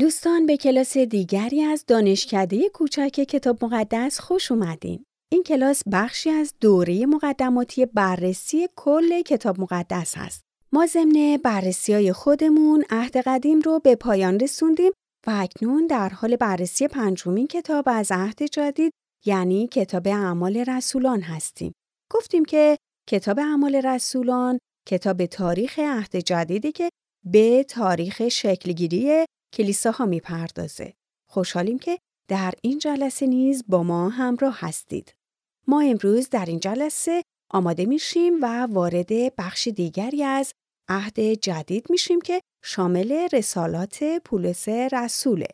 دوستان به کلاس دیگری از دانشکده کوچک کتاب مقدس خوش اومدین. این کلاس بخشی از دوره مقدماتی بررسی کل کتاب مقدس هست. ما ضمن بررسی های خودمون عهد قدیم رو به پایان رسوندیم و اکنون در حال بررسی پنجمین کتاب از عهد جدید یعنی کتاب اعمال رسولان هستیم. گفتیم که کتاب اعمال رسولان کتاب تاریخ عهد جدیدی که به تاریخ شکلگیری کلیساها می‌پردازه. خوشحالیم که در این جلسه نیز با ما همراه هستید. ما امروز در این جلسه آماده میشیم و وارد بخش دیگری از عهد جدید میشیم که شامل رسالات پولس رسوله.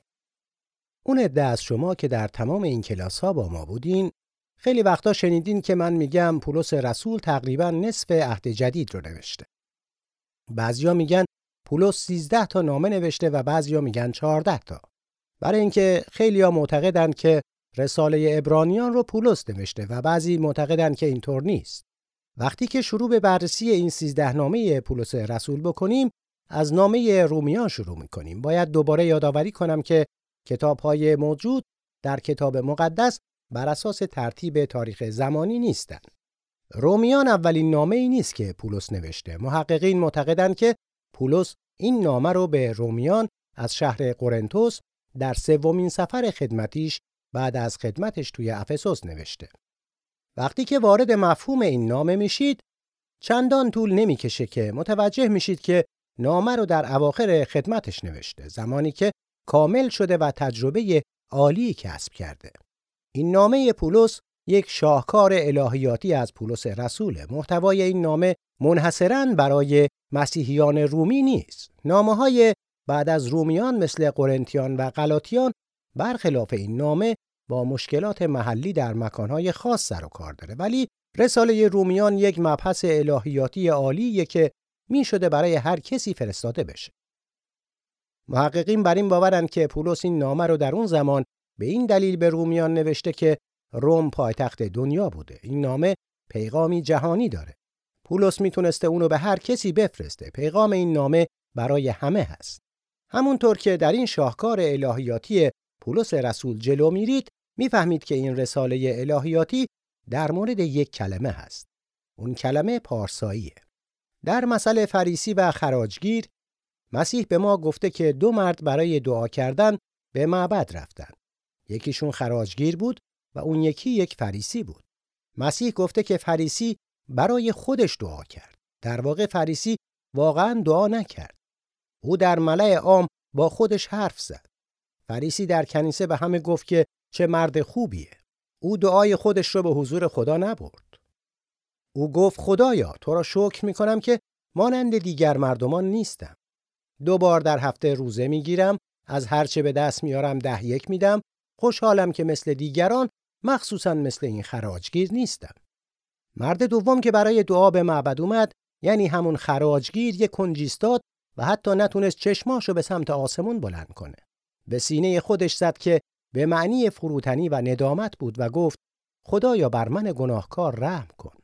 اون عده از شما که در تمام این کلاس ها با ما بودین خیلی وقتا شنیدین که من میگم پولس رسول تقریبا نصف عهد جدید رو نوشته. بعضیا میگن پولس 13 تا نامه نوشته و بعضیا میگن 14 تا. برای اینکه خیلیا معتقدند که رساله ابرانیان رو پولس نوشته و بعضی معتقدند که اینطور نیست. وقتی که شروع به بررسی این 13 نامه پولس رسول بکنیم از نامه رومیان شروع می‌کنیم. باید دوباره یادآوری کنم که کتاب‌های موجود در کتاب مقدس بر اساس ترتیب تاریخ زمانی نیستند. رومیان اولین نامه ای نیست که پولس نوشته. محققین معتقدند که پولس این نامه رو به رومیان از شهر قرنتوس در سومین سفر خدمتیش بعد از خدمتش توی افسوس نوشته. وقتی که وارد مفهوم این نامه میشید چندان طول نمی‌کشه که متوجه میشید که نامه رو در اواخر خدمتش نوشته زمانی که کامل شده و تجربه عالی کسب کرده. این نامه پولس یک شاهکار الهیاتی از پولس رسوله. محتوای این نامه منحصرا برای مسیحیان رومی نیست. نامه های بعد از رومیان مثل قرنتیان و غلاطیان برخلاف این نامه با مشکلات محلی در مکانهای خاص سر و کار داره ولی رساله رومیان یک مبحث الهیاتی عالیه که می شده برای هر کسی فرستاده بشه. محققین بر این باورن که پولس این نامه رو در اون زمان به این دلیل به رومیان نوشته که روم پایتخت دنیا بوده. این نامه پیغامی جهانی داره. پولس می‌تونسته اونو به هر کسی بفرسته. پیغام این نامه برای همه هست. همونطور که در این شاهکار الهیاتی پولس رسول جلو میرید می‌فهمید که این رساله الهیاتی در مورد یک کلمه هست. اون کلمه پارساییه. در مسئله فریسی و خراجگیر مسیح به ما گفته که دو مرد برای دعا کردن به معبد رفتن. یکیشون خراجگیر بود و اون یکی یک فریسی بود. مسیح گفته که فریسی برای خودش دعا کرد. در واقع فریسی واقعا دعا نکرد. او در ملع عام با خودش حرف زد. فریسی در کنیسه به همه گفت که چه مرد خوبیه. او دعای خودش رو به حضور خدا نبرد. او گفت خدایا تو را شکر می کنم که مانند دیگر مردمان نیستم. دو بار در هفته روزه می گیرم، از هرچه به دست میارم ده یک میدم، خوشحالم که مثل دیگران مخصوصا مثل این خراجگیر نیستم. مرد دوم که برای دعا به معبد اومد یعنی همون خراجگیر یک کنجیستاد و حتی نتونست چشماشو به سمت آسمون بلند کنه. به سینه خودش زد که به معنی فروتنی و ندامت بود و گفت خدایا بر من گناهکار رحم کن.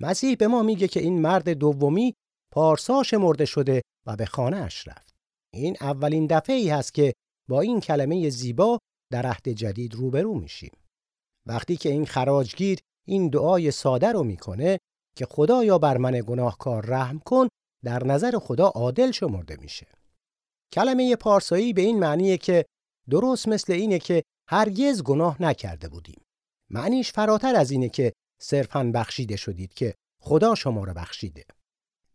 مسیح به ما میگه که این مرد دومی پارساش مرده شده و به خانه اش رفت. این اولین دفعه ای هست که با این کلمه زیبا در عهد جدید روبرو میشیم. وقتی که این خراجگیر این دعای ساده رو می‌کنه که خدایا بر من گناهکار رحم کن در نظر خدا عادل شمرده میشه. کلمه پارسایی به این معنیه که درست مثل اینه که هرگز گناه نکرده بودیم. معنیش فراتر از اینه که صرفاً بخشیده شدید که خدا شما رو بخشیده.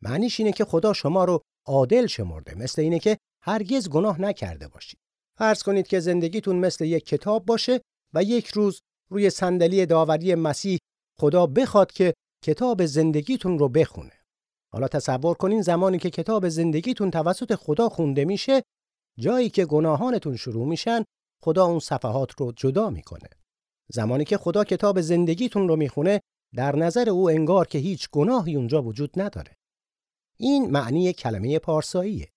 معنیش اینه که خدا شما رو عادل شمرده مثل اینه که هرگز گناه نکرده باشید. فرض کنید که زندگیتون مثل یک کتاب باشه و یک روز روی صندلی داوری مسیح خدا بخواد که کتاب زندگیتون رو بخونه. حالا تصور کنین زمانی که کتاب زندگیتون توسط خدا خونده میشه جایی که گناهانتون شروع میشن خدا اون صفحات رو جدا می‌کنه. زمانی که خدا کتاب زندگیتون رو می‌خونه در نظر او انگار که هیچ گناهی اونجا وجود نداره. این معنی کلمه پارساییه.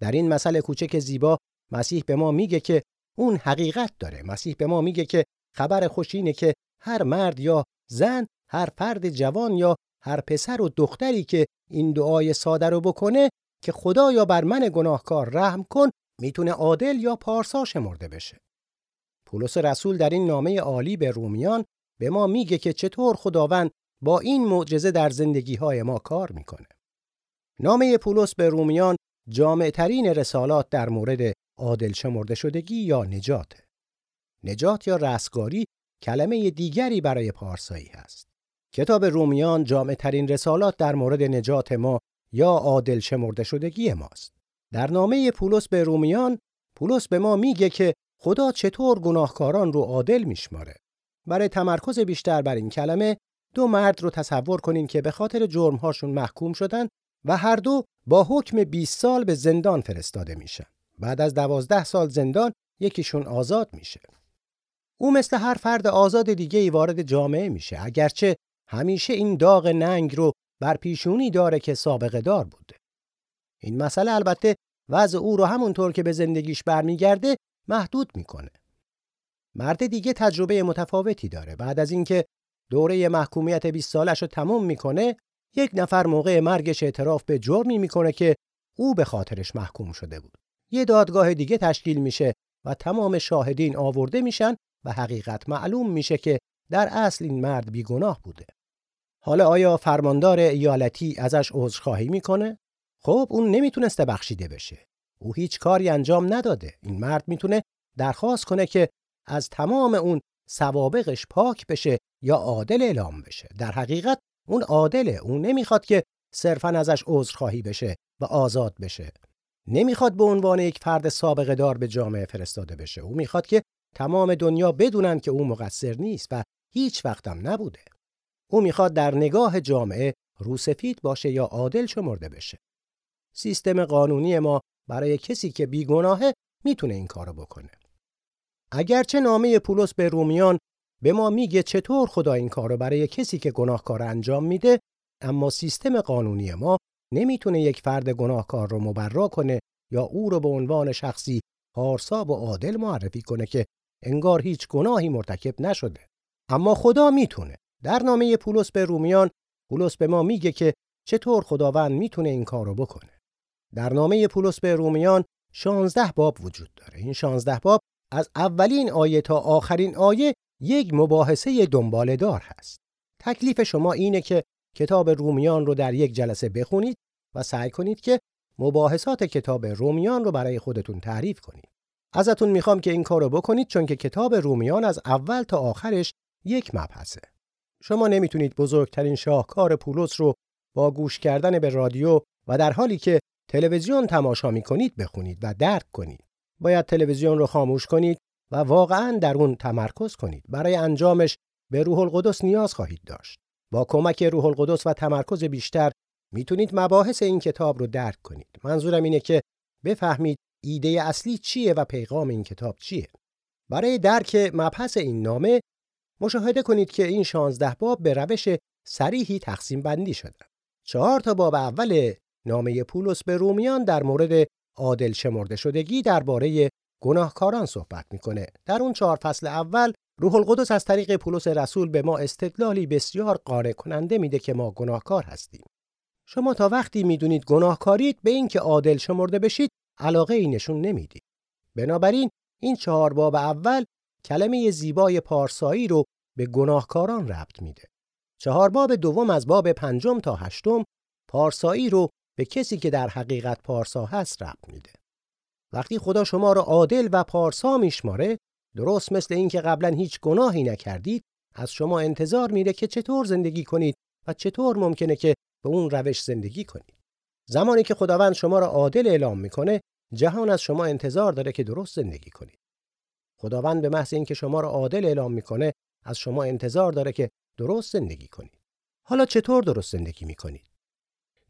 در این مسئله کوچک زیبا مسیح به ما میگه که اون حقیقت داره. مسیح به ما میگه که خبر خوش اینه که هر مرد یا زن، هر فرد جوان یا هر پسر و دختری که این دعای ساده رو بکنه که خدایا بر من گناهکار رحم کن می‌تونه عادل یا پارسا شمرده بشه. پولس رسول در این نامه عالی به رومیان به ما میگه که چطور خداوند با این معجزه در زندگی های ما کار می‌کنه. نامه پولس به رومیان جامع ترین رسالات در مورد عادل شمرده شدگی یا نجات. نجات یا رستگاری کلمه دیگری برای پارسایی هست. کتاب رومیان جامع ترین رسالات در مورد نجات ما یا عادل شمرده شدگی ماست. در نامه پولس به رومیان پولس به ما میگه که خدا چطور گناهکاران رو عادل میشماره. برای تمرکز بیشتر بر این کلمه دو مرد رو تصور کنین که به خاطر جرمهاشون محکوم شدن و هر دو با حکم 20 سال به زندان فرستاده میشن. بعد از دوازده سال زندان یکیشون آزاد میشه. او مثل هر فرد آزاد دیگه ای وارد جامعه میشه اگرچه همیشه این داغ ننگ رو بر پیشونی داره که سابقه دار بوده. این مسئله البته وضع او رو همونطور که به زندگیش برمیگرده محدود می‌کنه. مرد دیگه تجربه متفاوتی داره. بعد از اینکه دوره محکومیت 20 سالش رو تموم می‌کنه، یک نفر موقع مرگش اعتراف به جرمی می‌کنه که او به خاطرش محکوم شده بود. یه دادگاه دیگه تشکیل میشه و تمام شاهدین آورده میشن و حقیقت معلوم میشه که در اصل این مرد بیگناه بوده. حالا آیا فرماندار ایالتی ازش عذرخواهی می‌کنه؟ خب اون نمی‌تونسته بخشیده بشه. او هیچ کاری انجام نداده. این مرد می‌تونه درخواست کنه که از تمام اون سوابقش پاک بشه یا عادل اعلام بشه. در حقیقت اون عادله. اون نمی‌خواد که صرفا ازش عذرخواهی بشه و آزاد بشه. نمی‌خواد به عنوان یک فرد سابقه دار به جامعه فرستاده بشه. او می‌خواد که تمام دنیا بدونن که او مقصر نیست و هیچ وقتم نبوده. او می‌خواد در نگاه جامعه روسفید باشه یا عادل شمرده بشه. سیستم قانونی ما برای کسی که بیگناهه می‌تونه این کارو بکنه. اگرچه نامه پولس به رومیان به ما میگه چطور خدا این کارو برای کسی که گناهکار انجام میده اما سیستم قانونی ما نمی‌تونه یک فرد گناهکار رو مبرا کنه یا او رو به عنوان شخصی پارسا و عادل معرفی کنه که انگار هیچ گناهی مرتکب نشده. اما خدا می‌تونه. در نامه پولس به رومیان پولس به ما میگه که چطور خداوند می‌تونه این کارو بکنه. در نامه پولس به رومیان 16 باب وجود داره. این 16 باب از اولین آیه تا آخرین آیه یک مباحثه دنباله دار هست تکلیف شما اینه که کتاب رومیان رو در یک جلسه بخونید و سعی کنید که مباحثات کتاب رومیان رو برای خودتون تعریف کنید ازتون می‌خوام که این کارو بکنید چون که کتاب رومیان از اول تا آخرش یک مبحثه. شما نمی‌تونید بزرگترین شاهکار پولس رو با گوش کردن به رادیو و در حالی که تلویزیون تماشا می‌کنید بخونید و درک کنید. باید تلویزیون رو خاموش کنید و واقعا در اون تمرکز کنید. برای انجامش به روح القدس نیاز خواهید داشت. با کمک روح القدس و تمرکز بیشتر می‌تونید مباحث این کتاب رو درک کنید. منظورم اینه که بفهمید ایده اصلی چیه و پیغام این کتاب چیه برای درک مبحث این نامه مشاهده کنید که این 16 باب به روش سریحی تقسیم بندی شدن چهار تا باب اول نامه پولس به رومیان در مورد عادل شمرده شدگی درباره گناهکاران صحبت می‌کنه در اون چهار فصل اول روح القدس از طریق پولس رسول به ما استدلالی بسیار قانع کننده میده که ما گناهکار هستیم شما تا وقتی می‌دونید گناهکارید به اینکه عادل شمرده بشید علاقه ای نشون نمی‌دید. بنابراین این چهار باب اول کلمه زیبای پارسایی رو به گناهکاران ربط میده. چهار باب دوم از باب پنجم تا هشتم پارسایی رو به کسی که در حقیقت پارسا هست ربط میده. وقتی خدا شما رو عادل و پارسا میشماره درست مثل اینکه قبلا هیچ گناهی نکردید از شما انتظار میره که چطور زندگی کنید و چطور ممکنه که به اون روش زندگی کنید. زمانی که خداوند شما را عادل اعلام می‌کنه جهان از شما انتظار داره که درست زندگی کنید. خداوند به محض اینکه شما را عادل اعلام می‌کنه از شما انتظار داره که درست زندگی کنید. حالا چطور درست زندگی می‌کنید؟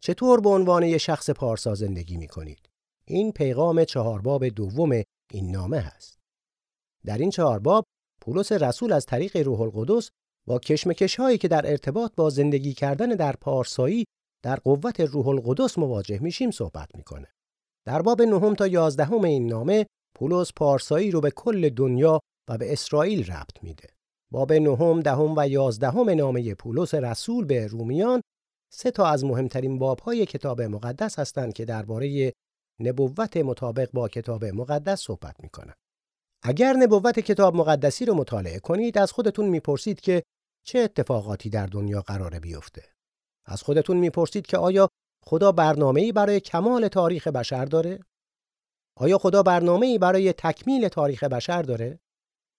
چطور به عنوان یک شخص پارسا زندگی می‌کنید؟ این پیغام چهار باب دوم این نامه هست در این چهار باب پولس رسول از طریق روح القدس با کشمکش هایی که در ارتباط با زندگی کردن در پارسایی در قوت روح القدس مواجه میشیم صحبت می‌کنه. در باب نهم تا یازدهم این نامه پولس پارسایی رو به کل دنیا و به اسرائیل ربط میده. باب نهم، دهم و یازدهم نامه پولس رسول به رومیان سه تا از مهمترین بابهای کتاب مقدس هستند که درباره نبوت مطابق با کتاب مقدس صحبت می‌کنن. اگر نبوت کتاب مقدسی رو مطالعه کنید از خودتون می‌پرسید که چه اتفاقاتی در دنیا قراره بیفته. از خودتون می‌پرسید که آیا خدا برنامه‌ای برای کمال تاریخ بشر داره؟ آیا خدا برنامه‌ای برای تکمیل تاریخ بشر داره؟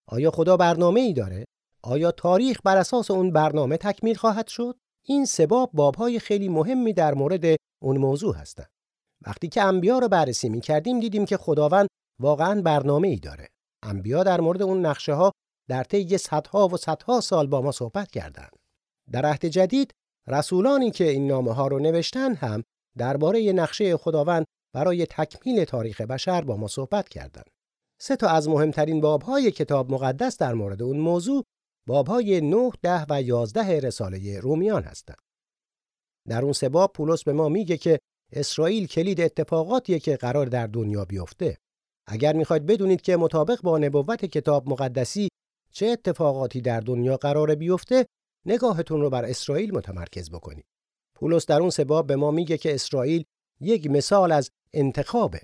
آیا خدا برنامه‌ای داره؟ آیا تاریخ بر اساس اون برنامه تکمیل خواهد شد؟ این سباب بابهای خیلی مهمی در مورد اون موضوع هستند. وقتی که انبیا رو بررسی می کردیم دیدیم که خداوند واقعا برنامه ای داره. انبیا در مورد اون نقشه ها در طی صدها و صدها سال با ما صحبت کردند. در عهد جدید رسولانی که این نامه ها رو نوشتن هم درباره نقشه خداوند برای تکمیل تاریخ بشر با ما صحبت کردند. سه تا از مهمترین بابهای کتاب مقدس در مورد اون موضوع بابهای 9, 10 و 11 رساله رومیان هستند. در اون سه باب پولس به ما میگه که اسرائیل کلید اتفاقاتیه که قرار در دنیا بیفته. اگر می‌خواید بدونید که مطابق با نبوت کتاب مقدسی چه اتفاقاتی در دنیا قرار بیفته، نگاهتون رو بر اسرائیل متمرکز بکنید. پولس در اون سباب به ما میگه که اسرائیل یک مثال از انتخابه.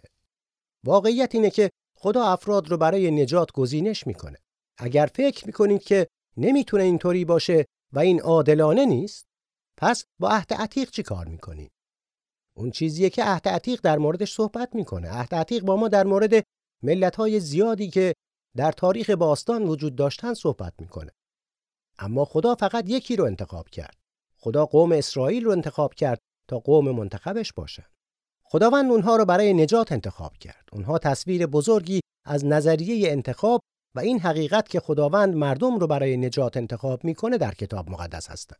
واقعیت اینه که خدا افراد رو برای نجات گزینش می‌کنه. اگر فکر می‌کنید که نمی‌تونه اینطوری باشه و این عادلانه نیست، پس با عهد عتیق چی کار می‌کنید؟ اون چیزیه که عهد عتیق در موردش صحبت می‌کنه. عهد عتیق با ما در مورد ملت‌های زیادی که در تاریخ باستان وجود داشتن صحبت می‌کنه. اما خدا فقط یکی رو انتخاب کرد. خدا قوم اسرائیل رو انتخاب کرد تا قوم منتخبش باشن. خداوند اونها رو برای نجات انتخاب کرد. اونها تصویر بزرگی از نظریه انتخاب و این حقیقت که خداوند مردم رو برای نجات انتخاب می‌کنه در کتاب مقدس هستند.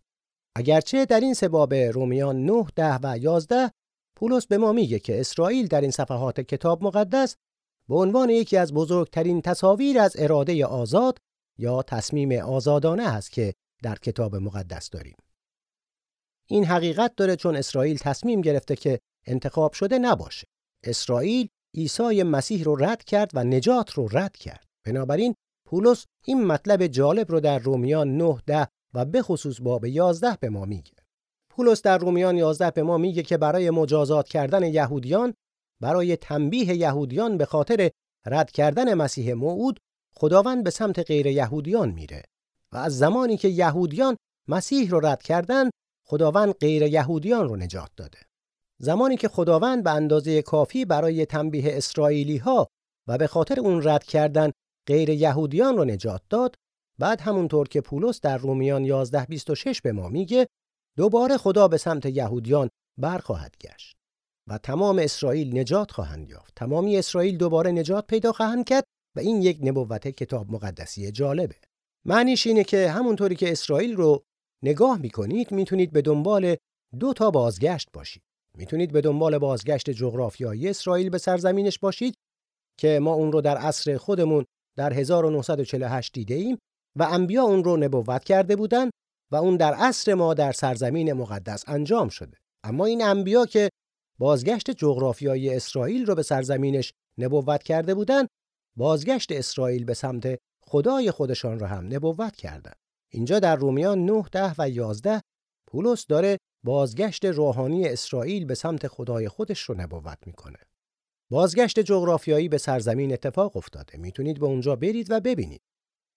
اگرچه در این سباب رومیان 9 ده و 11 پولس به ما میگه که اسرائیل در این صفحات کتاب مقدس به عنوان یکی از بزرگترین تصاویر از اراده آزاد یا تصمیم آزادانه است که در کتاب مقدس داریم. این حقیقت داره چون اسرائیل تصمیم گرفته که انتخاب شده نباشه. اسرائیل عیسی مسیح رو رد کرد و نجات رو رد کرد. بنابراین پولس این مطلب جالب رو در رومیان 9 ده و به خصوص باب 11 به ما میگه. پولس در رومیان 11 به ما میگه که برای مجازات کردن یهودیان برای تنبیه یهودیان به خاطر رد کردن مسیح موعود خداوند به سمت غیر یهودیان میره و از زمانی که یهودیان مسیح رو رد کردن خداوند غیر یهودیان رو نجات داده. زمانی که خداوند به اندازه کافی برای تنبیه اسرائیلی ها و به خاطر اون رد کردن غیر یهودیان رو نجات داد بعد همونطور که پولس در رومیان 11:26 به ما میگه دوباره خدا به سمت یهودیان برخواهد گشت و تمام اسرائیل نجات خواهند یافت. تمامی اسرائیل دوباره نجات پیدا خواهند کرد و این یک نبوت کتاب مقدسی جالبه. معنیش اینه که همونطوری که اسرائیل رو نگاه می‌کنید می‌تونید به دنبال دو تا بازگشت باشید. می‌تونید به دنبال بازگشت جغرافیایی اسرائیل به سرزمینش باشید که ما اون رو در عصر خودمون در 1948 دیده ایم و انبیا اون رو نبوت کرده بودند و اون در عصر ما در سرزمین مقدس انجام شده. اما این انبیا که بازگشت جغرافیایی اسرائیل رو به سرزمینش نبوت کرده بودند بازگشت اسرائیل به سمت خدای خودشان را هم نبوت کردند اینجا در رومیان 9 ده و 11 پولس داره بازگشت روحانی اسرائیل به سمت خدای خودش رو نبوت می‌کنه. بازگشت جغرافیایی به سرزمین اتفاق افتاده. می‌تونید به اونجا برید و ببینید.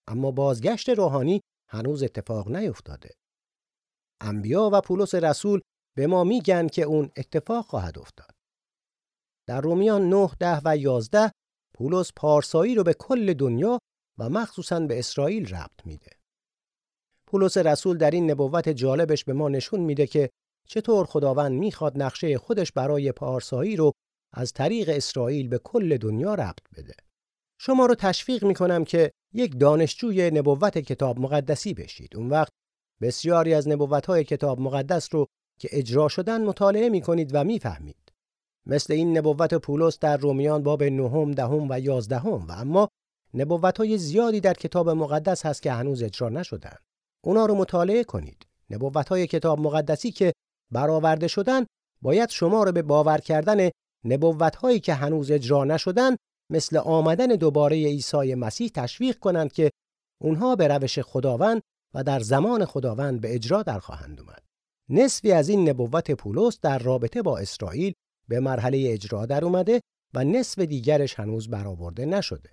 اما بازگشت روحانی هنوز اتفاق نیفتاده. انبیا و پولس رسول به ما میگن که اون اتفاق خواهد افتاد. در رومیان 9 ده و 11 پولس پارسایی رو به کل دنیا و مخصوصا به اسرائیل ربط میده. پولس رسول در این نبوت جالبش به ما نشون میده که چطور خداوند می‌خواد نقشه خودش برای پارسایی رو از طریق اسرائیل به کل دنیا ربط بده. شما رو تشویق می‌کنم که یک دانشجوی نبوت کتاب مقدسی بشید. اون وقت بسیاری از نبوتهای کتاب مقدس رو که اجرا شدن مطالعه می‌کنید و می‌فهمید. مثل این نبوت پولس در رومیان باب نهم، دهم و یازدهم و اما نبوتهای زیادی در کتاب مقدس هست که هنوز اجرا نشدن. اونا رو مطالعه کنید. نبوتهای کتاب مقدسی که برآورده شدن باید شما رو به باور کردن نبوتهایی که هنوز اجرا نشدن مثل آمدن دوباره عیسی مسیح تشویق کنند که اونها به روش خداوند و در زمان خداوند به اجرا در خواهند اومد. نصفی از این نبوت پولس در رابطه با اسرائیل به مرحله اجرا در اومده و نصف دیگرش هنوز برآورده نشده.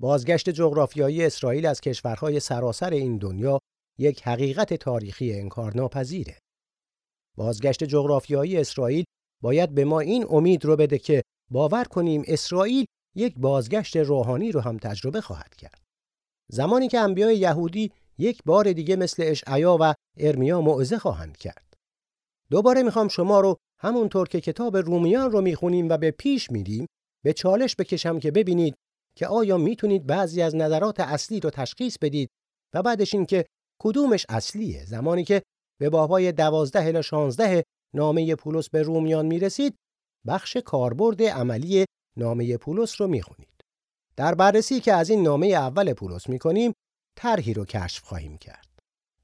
بازگشت جغرافیایی اسرائیل از کشورهای سراسر این دنیا یک حقیقت تاریخی انکارناپذیره. بازگشت جغرافیایی اسرائیل باید به ما این امید رو بده که باور کنیم اسرائیل یک بازگشت روحانی رو هم تجربه خواهد کرد. زمانی که انبیای یهودی یک بار دیگه مثل اشعیا و ارمیا موعظه خواهند کرد. دوباره می‌خوام شما رو همونطور که کتاب رومیان رو می‌خونیم و به پیش میریم به چالش بکشم که ببینید که آیا می‌تونید بعضی از نظرات اصلی رو تشخیص بدید و بعدش این که کدومش اصلیه زمانی که به بابای دوازده الی 16 نامه پولس به رومیان می‌رسید بخش کاربرد عملی نامه پولس رو می‌خونید در بررسی که از این نامه اول پولس می‌کنیم طرحی رو کشف خواهیم کرد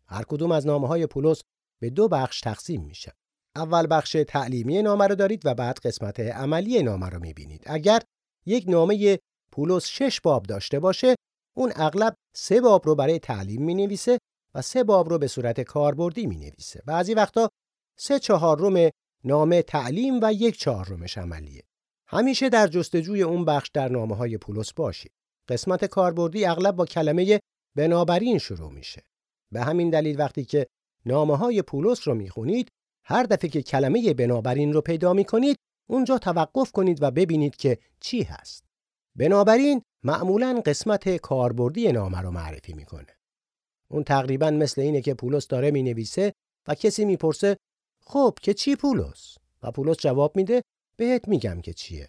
هر کدوم از نامه های پولس به دو بخش تقسیم میشه اول بخش تعلیمی نامه رو دارید و بعد قسمت عملی نامه رو می‌بینید اگر یک نامه پولس شش باب داشته باشه اون اغلب سه باب رو برای تعلیم می نویسه و سه باب رو به صورت کاربردی می نویسه. بعضی وقتا سه چهارم نامه تعلیم و یک چهارمش عملیه. همیشه در جستجوی اون بخش در نامه های پولس باشید. قسمت کاربردی اغلب با کلمه بنابراین شروع میشه. به همین دلیل وقتی که نامه های پولس رو می‌خونید هر دفعه که کلمه بنابراین رو پیدا می‌کنید اونجا توقف کنید و ببینید که چی هست. بنابراین معمولا قسمت کاربردی نامه رو معرفی می‌کنه. اون تقریبا مثل اینه که پولس داره می‌نویسه و کسی می‌پرسه خب که چی پولس؟ و پولس جواب میده بهت میگم که چیه.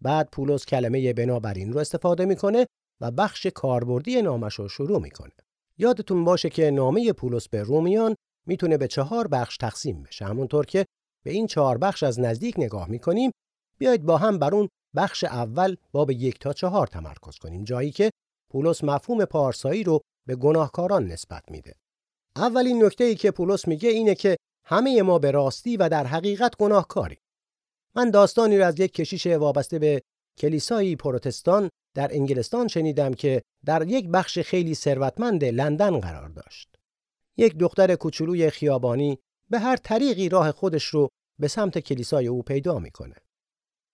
بعد پولس کلمه بنابراین رو استفاده می‌کنه و بخش کاربردی نامش رو شروع می‌کنه. یادتون باشه که نامه پولس به رومیان می‌تونه به چهار بخش تقسیم بشه. همونطور که به این چهار بخش از نزدیک نگاه می‌کنیم بیایید با هم بر اون بخش اول باب یک تا چهار تمرکز کنیم جایی که پولس مفهوم پارسایی رو به گناهکاران نسبت میده. اولین نکته ای که پولس میگه اینه که همه ما به راستی و در حقیقت گناهکاریم. من داستانی را از یک کشیش وابسته به کلیسایی پروتستان در انگلستان شنیدم که در یک بخش خیلی ثروتمند لندن قرار داشت. یک دختر کوچولوی خیابانی به هر طریقی راه خودش رو به سمت کلیسای او پیدا می‌کنه.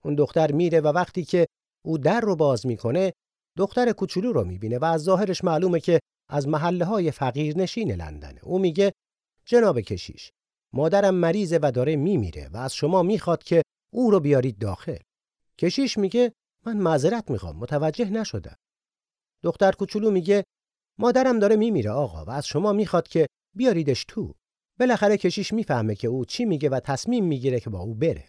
اون دختر میره و وقتی که او در رو باز می‌کنه دختر کوچولو رو می‌بینه و از ظاهرش معلومه که از محله های فقیر نشین لندنه. او میگه جناب کشیش مادرم مریضه و داره میمیره و از شما می‌خواد که او رو بیارید داخل. کشیش میگه من معذرت می‌خوام متوجه نشدم. دختر کوچولو میگه مادرم داره میمیره آقا و از شما می‌خواد که بیاریدش تو. بالاخره کشیش می‌فهمه که او چی میگه و تصمیم می‌گیره که با او بره.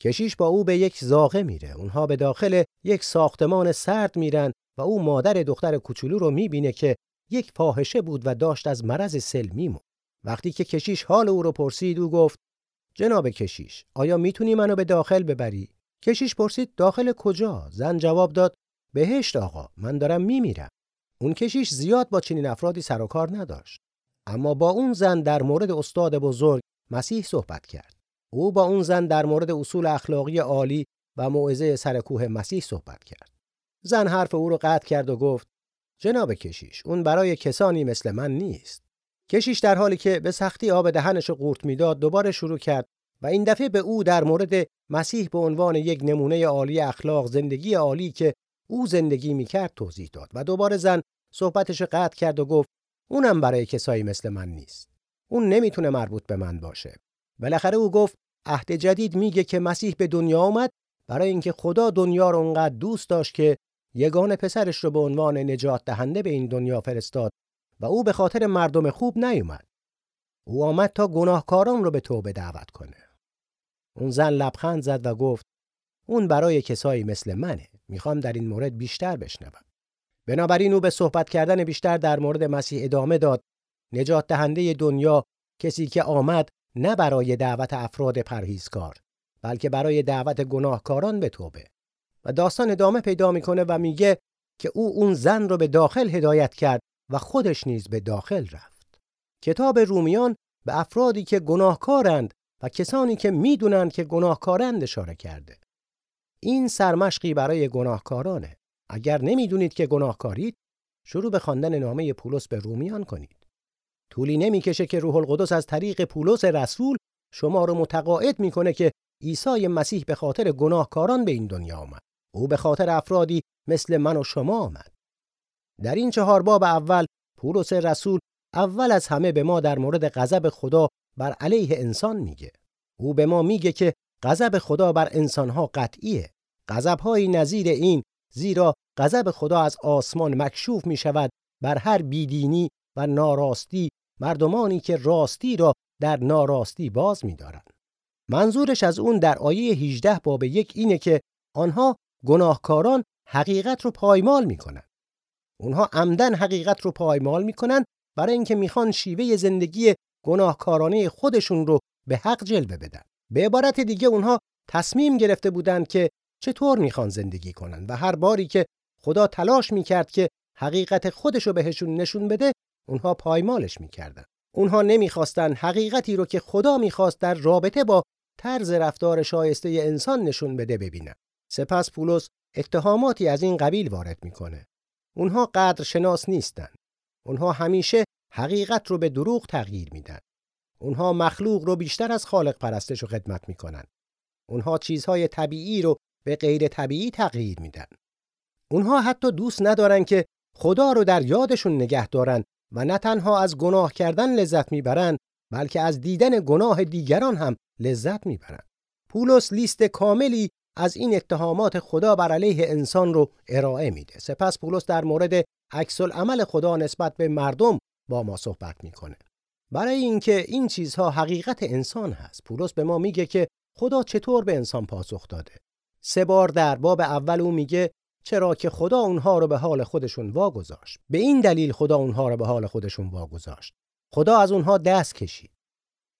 کشیش با او به یک زاغه میره. اونها به داخل یک ساختمان سرد میرن و او مادر دختر کوچولو رو می‌بینه که یک فاحشه بود و داشت از مرض سل میمون. وقتی که کشیش حال او رو پرسید او گفت جناب کشیش آیا می‌تونی منو به داخل ببری؟ کشیش پرسید داخل کجا؟ زن جواب داد بهشت آقا من دارم میمیرم. اون کشیش زیاد با چنین افرادی سر و کار نداشت. اما با اون زن در مورد استاد بزرگ مسیح صحبت کرد. او با اون زن در مورد اصول اخلاقی عالی و موعظه سرکوه مسیح صحبت کرد. زن حرف او رو قطع کرد و گفت جناب کشیش اون برای کسانی مثل من نیست. کشیش در حالی که به سختی آب دهنش قورت می‌داد دوباره شروع کرد و این دفعه به او در مورد مسیح به عنوان یک نمونه عالی اخلاق زندگی عالی که او زندگی می‌کرد توضیح داد و دوباره زن صحبتش قطع کرد و گفت اونم برای کسایی مثل من نیست. اون نمی‌تونه مربوط به من باشه. بالاخره او گفت عهد جدید میگه که مسیح به دنیا آمد برای اینکه خدا دنیا رو اونقدر دوست داشت که یگان پسرش رو به عنوان نجات دهنده به این دنیا فرستاد و او به خاطر مردم خوب نیومد. او آمد تا گناهکاران رو به توبه دعوت کنه. اون زن لبخند زد و گفت اون برای کسایی مثل منه. می‌خوام در این مورد بیشتر بشنوم. بنابراین او به صحبت کردن بیشتر در مورد مسیح ادامه داد. نجات دهنده دنیا کسی که آمد نه برای دعوت افراد پرهیزکار بلکه برای دعوت گناهکاران به توبه و داستان ادامه پیدا می‌کنه و میگه که او اون زن رو به داخل هدایت کرد و خودش نیز به داخل رفت. کتاب رومیان به افرادی که گناهکارند و کسانی که می‌دونند که گناهکارند اشاره کرده. این سرمشقی برای گناهکارانه. اگر نمی‌دونید که گناهکارید شروع به خواندن نامه پولس به رومیان کنید. طولی نمی‌کشه که روح القدس از طریق پولس رسول شما رو متقاعد می‌کنه که عیسی مسیح به خاطر گناهکاران به این دنیا آمد. او به خاطر افرادی مثل من و شما آمد. در این چهار باب اول پولس رسول اول از همه به ما در مورد غضب خدا بر علیه انسان میگه. او به ما میگه که غضب خدا بر انسانها قطعیه. غضبهایی نظیر این زیرا غضب خدا از آسمان مکشوف می شود بر هر بیدینی و ناراستی مردمانی که راستی را در ناراستی باز می منظورش از اون در آیه 18 باب یک اینه که آنها گناهکاران حقیقت رو پایمال می‌کنن. اونها عمدن حقیقت رو پایمال می‌کنن برای اینکه می‌خوان شیوه زندگی گناهکارانه خودشون رو به حق جلوه بدن. به عبارت دیگه اونها تصمیم گرفته بودند که چطور می‌خوان زندگی کنن و هر باری که خدا تلاش می‌کرد که حقیقت خودش رو بهشون نشون بده اونها پایمالش می‌کردن. اونها نمی‌خواستن حقیقتی رو که خدا می‌خواست در رابطه با طرز رفتار شایسته انسان نشون بده ببینن. سپس پولس اتهاماتی از این قبیل وارد می‌کنه. اونها قدر شناس نیستن. اونها همیشه حقیقت رو به دروغ تغییر میدن. اونها مخلوق رو بیشتر از خالق پرستش و خدمت می‌کنن. اونها چیزهای طبیعی رو به غیر طبیعی تغییر میدن. اونها حتی دوست ندارن که خدا رو در یادشون نگه دارن و نه تنها از گناه کردن لذت می‌برن بلکه از دیدن گناه دیگران هم لذت می‌برن. پولس لیست کاملی از این اتهامات خدا بر علیه انسان رو ارائه میده. سپس پولس در مورد عکس عمل خدا نسبت به مردم با ما صحبت می‌کنه. برای اینکه این چیزها حقیقت انسان هست. پولس به ما میگه که خدا چطور به انسان پاسخ داده. سه بار در باب اول او میگه چرا که خدا اونها رو به حال خودشون واگذاشت. به این دلیل خدا اونها رو به حال خودشون واگذاشت. خدا از اونها دست کشید.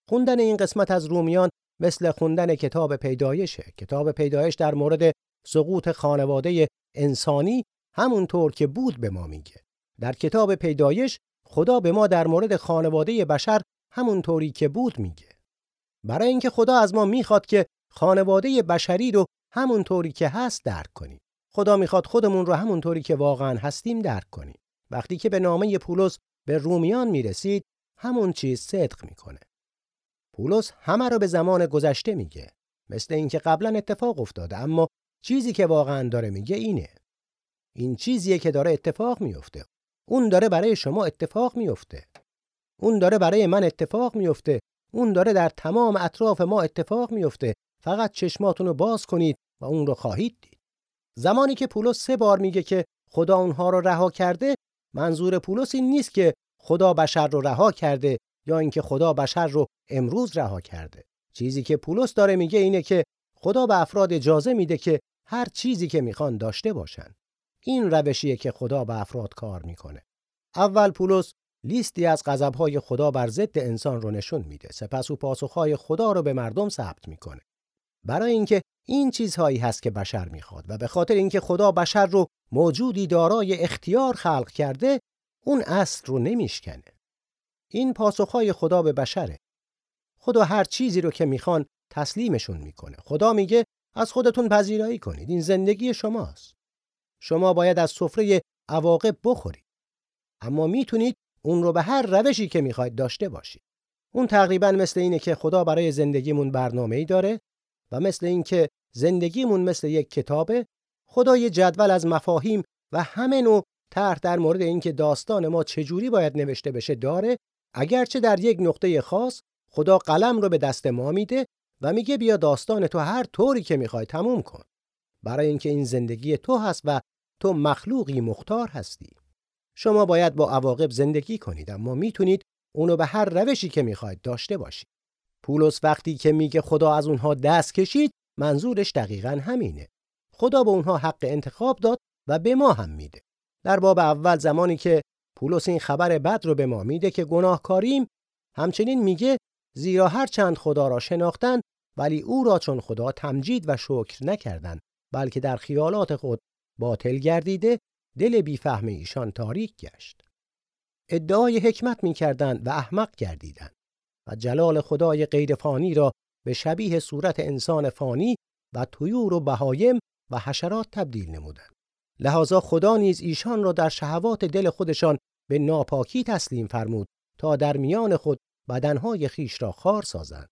خوندن این قسمت از رومیان مثل خوندن کتاب پیدایشه. کتاب پیدایش در مورد سقوط خانواده انسانی همونطور که بود به ما میگه. در کتاب پیدایش خدا به ما در مورد خانواده بشر همونطوری که بود میگه. برای اینکه خدا از ما می‌خواد که خانواده بشری رو همونطوری که هست درک کنیم. خدا می‌خواد خودمون رو همونطوری که واقعا هستیم درک کنیم. وقتی که به نامه پولس به رومیان می‌رسید همون چیز صدق می‌کنه. پولس همه رو به زمان گذشته میگه. مثل اینکه قبلا اتفاق افتاده اما چیزی که واقعا داره میگه اینه. این چیزیه که داره اتفاق میفته. اون داره برای شما اتفاق میفته. اون داره برای من اتفاق میفته. اون داره در تمام اطراف ما اتفاق میفته. فقط چشماتون رو باز کنید و اون رو خواهید دید. زمانی که پولس سه بار میگه که خدا اونها رو رها کرده منظور پولس این نیست که خدا بشر رو رها کرده یا اینکه خدا بشر رو امروز رها کرده. چیزی که پولس داره میگه اینه که خدا به افراد اجازه میده که هر چیزی که می‌خوان داشته باشن. این روشیه که خدا به افراد کار می‌کنه. اول پولس لیستی از غضبهای خدا بر ضد انسان رو نشون میده. سپس او پاسخهای خدا رو به مردم ثبت می‌کنه. برای اینکه این چیزهایی هست که بشر می‌خواد و به خاطر اینکه خدا بشر رو موجودی دارای اختیار خلق کرده اون اصل رو نمیشکنه. این پاسخهای خدا به بشره. خدا هر چیزی رو که می‌خوان تسلیمشون می‌کنه. خدا میگه از خودتون پذیرایی کنید. این زندگی شماست. شما باید از سفره عواقب بخورید. اما می‌تونید اون رو به هر روشی که می‌خواید داشته باشید. اون تقریبا مثل اینه که خدا برای زندگیمون برنامه ای داره و مثل اینکه زندگیمون مثل یک کتابه. خدا یه جدول از مفاهیم و همه نوع طرح در مورد اینکه داستان ما چجوری باید نوشته بشه داره اگرچه در یک نقطه خاص خدا قلم رو به دست ما میده و میگه بیا داستان تو هر طوری که می‌خوای تموم کن. برای اینکه این زندگی تو هست و تو مخلوقی مختار هستی. شما باید با عواقب زندگی کنید اما می‌تونید اونو به هر روشی که می‌خواید داشته باشید. پولس وقتی که میگه خدا از اونها دست کشید منظورش دقیقا همینه. خدا به اونها حق انتخاب داد و به ما هم میده. در باب اول زمانی که پولس این خبر بد رو به ما میده که گناهکاریم. همچنین میگه زیرا هر چند خدا را شناختن ولی او را چون خدا تمجید و شکر نکردند بلکه در خیالات خود باطل گردیده دل بیفهم ایشان تاریک گشت. ادعای حکمت می‌کردند و احمق گردیدند و جلال خدای غیر فانی را به شبیه صورت انسان فانی و طیور و بهایم و حشرات تبدیل نمودند. لحاظا خدا نیز ایشان را در شهوات دل خودشان به ناپاکی تسلیم فرمود تا در میان خود بدنهای خیش را خار سازند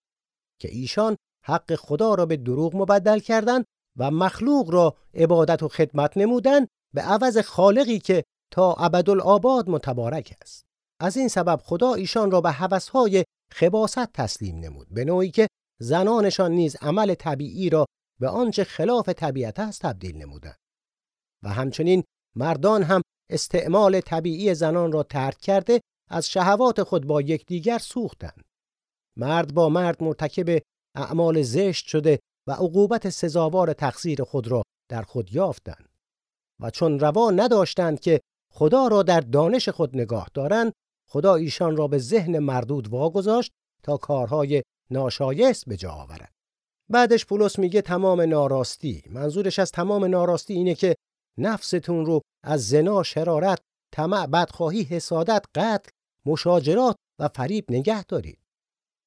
که ایشان حق خدا را به دروغ مبدل کردند و مخلوق را عبادت و خدمت نمودند به عوض خالقی که تا ابدالآباد متبارک است. از این سبب خدا ایشان را به هوسهای خباست تسلیم نمود به نوعی که زنانشان نیز عمل طبیعی را به آنچه خلاف طبیعت است تبدیل نمودند. و همچنین مردان هم استعمال طبیعی زنان را ترک کرده از شهوات خود با یکدیگر سوختند. مرد با مرد مرتکب اعمال زشت شده و عقوبت سزاوار تقصیر خود را در خود یافتند. و چون روا نداشتند که خدا را در دانش خود نگاه دارند خدا ایشان را به ذهن مردود واگذاشت تا کارهای ناشایست به جا آورد. بعدش پولس میگه تمام ناراستی منظورش از تمام ناراستی اینه که نفستون رو از زنا شرارت طمع بدخواهی حسادت قتل مشاجرات و فریب نگه دارید.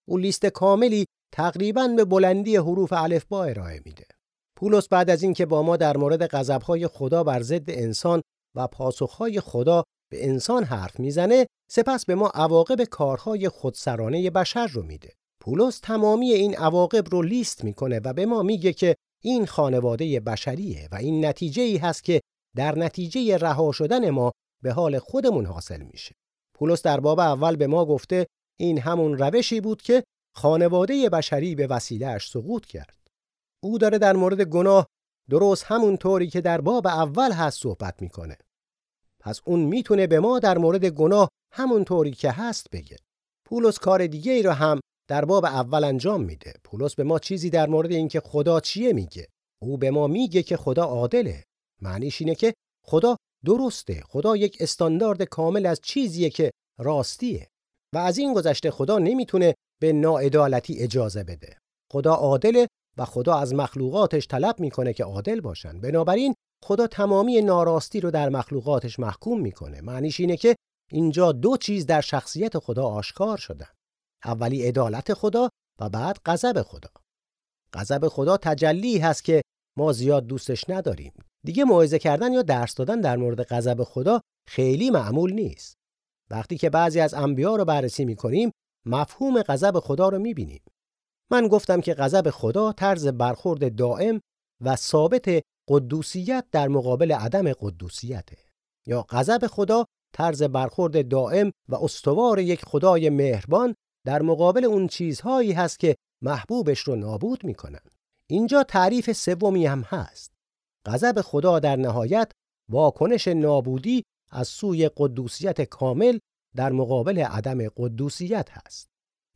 او لیست کاملی تقریبا به بلندی حروف الفبا ارائه میده. پولس بعد از اینکه با ما در مورد غضب‌های خدا بر ضد انسان و پاسخهای خدا به انسان حرف می‌زنه سپس به ما عواقب کارهای خودسرانه بشر رو میده. پولس تمامی این عواقب رو لیست می‌کنه و به ما میگه که این خانواده بشریه و این نتیجه ای هست که در نتیجه رها شدن ما به حال خودمون حاصل میشه. پولس در باب اول به ما گفته این همون روشی بود که خانواده بشری به وسیلهش سقوط کرد. او داره در مورد گناه درست همون طوری که در باب اول هست صحبت می‌کنه. پس اون می‌تونه به ما در مورد گناه همون طوری که هست بگه. پولس کار دیگه ای رو هم در باب اول انجام میده. پولس به ما چیزی در مورد اینکه خدا چیه میگه. او به ما میگه که خدا عادله. معنیش اینه که خدا درسته. خدا یک استاندارد کامل از چیزیه که راستیه. و از این گذشته خدا نمی‌تونه به ناعدالتی اجازه بده. خدا عادله و خدا از مخلوقاتش طلب می‌کنه که عادل باشن. بنابراین خدا تمامی ناراستی رو در مخلوقاتش محکوم می‌کنه. معنیش اینه که اینجا دو چیز در شخصیت خدا آشکار شدن. اولی عدالت خدا و بعد غضب خدا. غضب خدا تجلی هست که ما زیاد دوستش نداریم. دیگه موعظه کردن یا درس دادن در مورد غضب خدا خیلی معمول نیست. وقتی که بعضی از انبیا رو بررسی می‌کنیم مفهوم غضب خدا رو می‌بینیم. من گفتم که غضب خدا طرز برخورد دائم و ثابت قدوسیت در مقابل عدم قدوسیته. یا غضب خدا طرز برخورد دائم و استوار یک خدای مهربان در مقابل اون چیزهایی هست که محبوبش رو نابود می‌کنن. اینجا تعریف سومی هم هست. غضب خدا در نهایت واکنش نابودی از سوی قدوسیت کامل در مقابل عدم قدوسیت هست.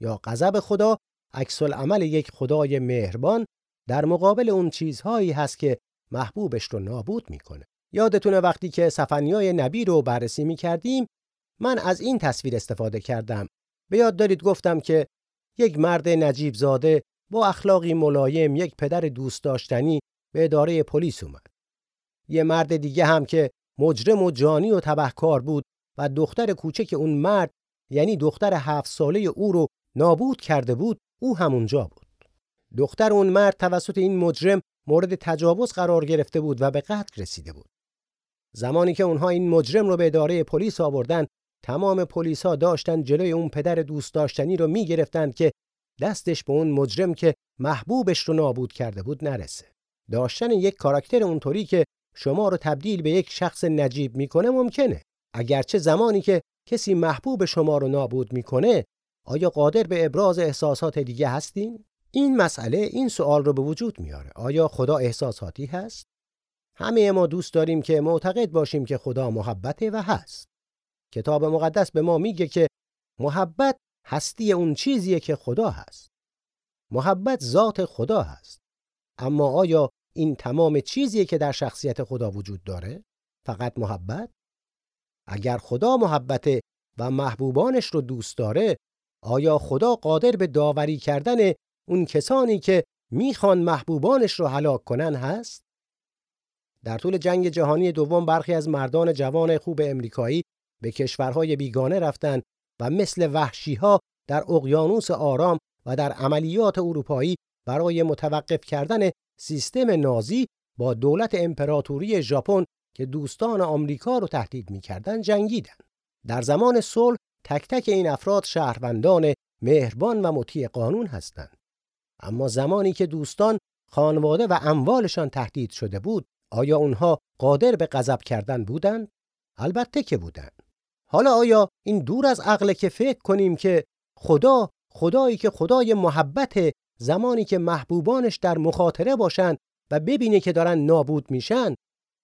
یا غضب خدا عکس عمل یک خدای مهربان در مقابل اون چیزهایی هست که محبوبش رو نابود می‌کنه. یادتونه وقتی که سفنیای نبی رو بررسی می‌کردیم من از این تصویر استفاده کردم. به یاد دارید گفتم که یک مرد نجیب زاده با اخلاقی ملایم یک پدر دوست داشتنی به اداره پلیس اومد. یه مرد دیگه هم که مجرم و جانی و تبهکار بود و دختر کوچک اون مرد یعنی دختر هفت ساله او رو نابود کرده بود او همونجا بود. دختر اون مرد توسط این مجرم مورد تجاوز قرار گرفته بود و به قتل رسیده بود. زمانی که اونها این مجرم رو به اداره پلیس آوردن تمام پلیس ها داشتن جلوی اون پدر دوست داشتنی رو می‌گرفتند که دستش به اون مجرم که محبوبش رو نابود کرده بود نرسه. داشتن یک کاراکتر اونطوری که شما رو تبدیل به یک شخص نجیب می‌کنه ممکنه. اگرچه زمانی که کسی محبوب شما رو نابود می‌کنه آیا قادر به ابراز احساسات دیگه هستین؟ این مسئله این سوال رو به وجود میاره. آیا خدا احساساتی هست؟ همه ما دوست داریم که معتقد باشیم که خدا محبته و هست. کتاب مقدس به ما میگه که محبت هستی اون چیزیه که خدا هست. محبت ذات خدا هست. اما آیا این تمام چیزیه که در شخصیت خدا وجود داره؟ فقط محبت؟ اگر خدا محبته و محبوبانش رو دوست داره آیا خدا قادر به داوری کردن اون کسانی که می‌خوان محبوبانش رو هلاک کنن هست؟ در طول جنگ جهانی دوم برخی از مردان جوان خوب امریکایی به کشورهای بیگانه رفتند و مثل وحشیها در اقیانوس آرام و در عملیات اروپایی برای متوقف کردن سیستم نازی با دولت امپراتوری ژاپن که دوستان آمریکا رو تهدید می‌کردند جنگیدند. در زمان صلح تک تک این افراد شهروندان مهربان و مطیع قانون هستند. اما زمانی که دوستان خانواده و اموالشان تهدید شده بود آیا اونها قادر به غضب کردن بودند البته که بودند حالا آیا این دور از عقل که فکر کنیم که خدا خدایی که خدای محبت زمانی که محبوبانش در مخاطره باشند و ببینه که دارن نابود میشن؟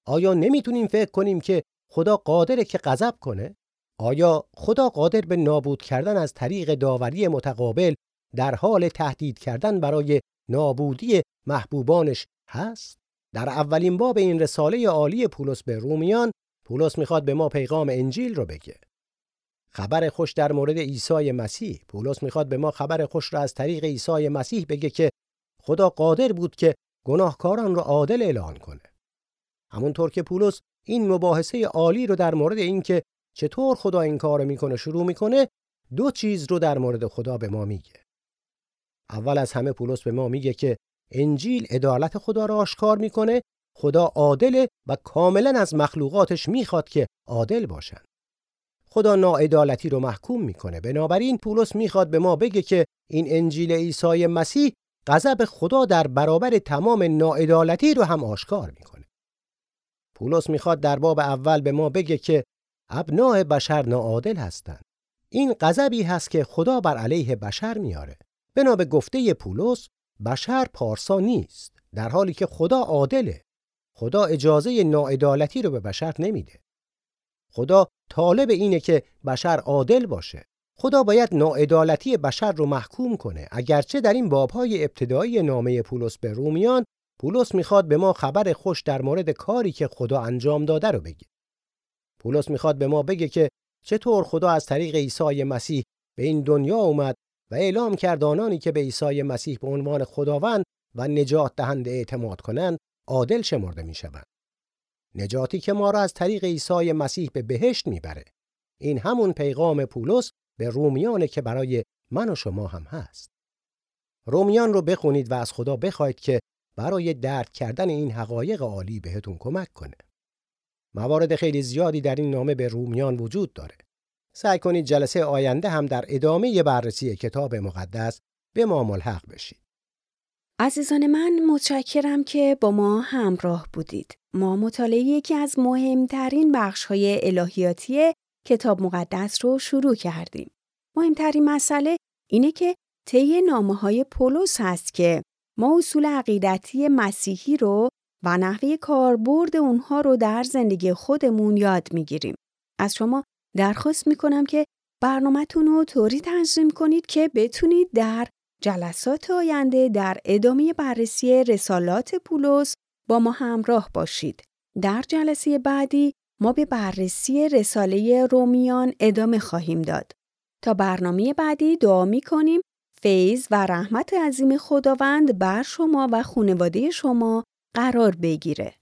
آیا نمی‌تونیم فکر کنیم که خدا قادره که غضب کنه؟ آیا خدا قادر به نابود کردن از طریق داوری متقابل در حال تهدید کردن برای نابودی محبوبانش هست؟ در اولین باب این رساله عالی پولس به رومیان پولس می‌خواد به ما پیغام انجیل رو بگه. خبر خوش در مورد عیسی مسیح. پولس می‌خواد به ما خبر خوش را از طریق عیسی مسیح بگه که خدا قادر بود که گناهکاران را عادل اعلان کنه. همونطور که پولس این مباحثه عالی رو در مورد اینکه چطور خدا این کار می‌کنه شروع می‌کنه دو چیز رو در مورد خدا به ما میگه. اول از همه پولس به ما میگه که انجیل عدالت خدا را آشکار می‌کنه خدا عادل و کاملا از مخلوقاتش می‌خواد که عادل باشن. خدا ناعدالتی رو محکوم می‌کنه. بنابراین پولس می‌خواد به ما بگه که این انجیل عیسی مسیح غضب خدا در برابر تمام ناعدالتی رو هم آشکار می‌کنه. پولس می‌خواد در باب اول به ما بگه که ابناع بشر ناعادل هستند. این غضبی هست که خدا بر علیه بشر میاره بنا به گفته پولس بشر پارسا نیست در حالی که خدا عادله. خدا اجازه ناعدالتی رو به بشر نمیده. خدا طالب اینه که بشر عادل باشه. خدا باید ناعدالتی بشر رو محکوم کنه. اگرچه در این بابهای ابتدایی نامه پولس به رومیان پولس می‌خواد به ما خبر خوش در مورد کاری که خدا انجام داده رو بگه. پولس می‌خواد به ما بگه که چطور خدا از طریق عیسی مسیح به این دنیا اومد و اعلام کرد آنانی که به عیسی مسیح به عنوان خداوند و نجات دهنده اعتماد کنند عادل شمرده می‌شوند نجاتی که ما را از طریق عیسی مسیح به بهشت می‌بره. این همون پیغام پولس به رومیانه که برای من و شما هم هست. رومیان رو بخونید و از خدا بخواید که برای درک کردن این حقایق عالی بهتون کمک کنه. موارد خیلی زیادی در این نامه به رومیان وجود داره. سعی کنید جلسه آینده هم در ادامه بررسی کتاب مقدس به ما ملحق بشید. عزیزان من متشکرم که با ما همراه بودید. ما مطالعه یکی از مهمترین بخش های الهیاتی کتاب مقدس رو شروع کردیم. مهمترین مسئله اینه که طی نامه های پولس هست که ما اصول عقیدتی مسیحی رو و نحوه کاربرد اونها رو در زندگی خودمون یاد می‌گیریم. از شما درخواست می‌کنم که برنامهتون رو طوری تنظیم کنید که بتونید در جلسات آینده در ادامه بررسی رسالات پولس با ما همراه باشید. در جلسه بعدی ما به بررسی رساله رومیان ادامه خواهیم داد. تا برنامه بعدی دعا می کنیم فیض و رحمت عظیم خداوند بر شما و خانواده شما قرار بگیره.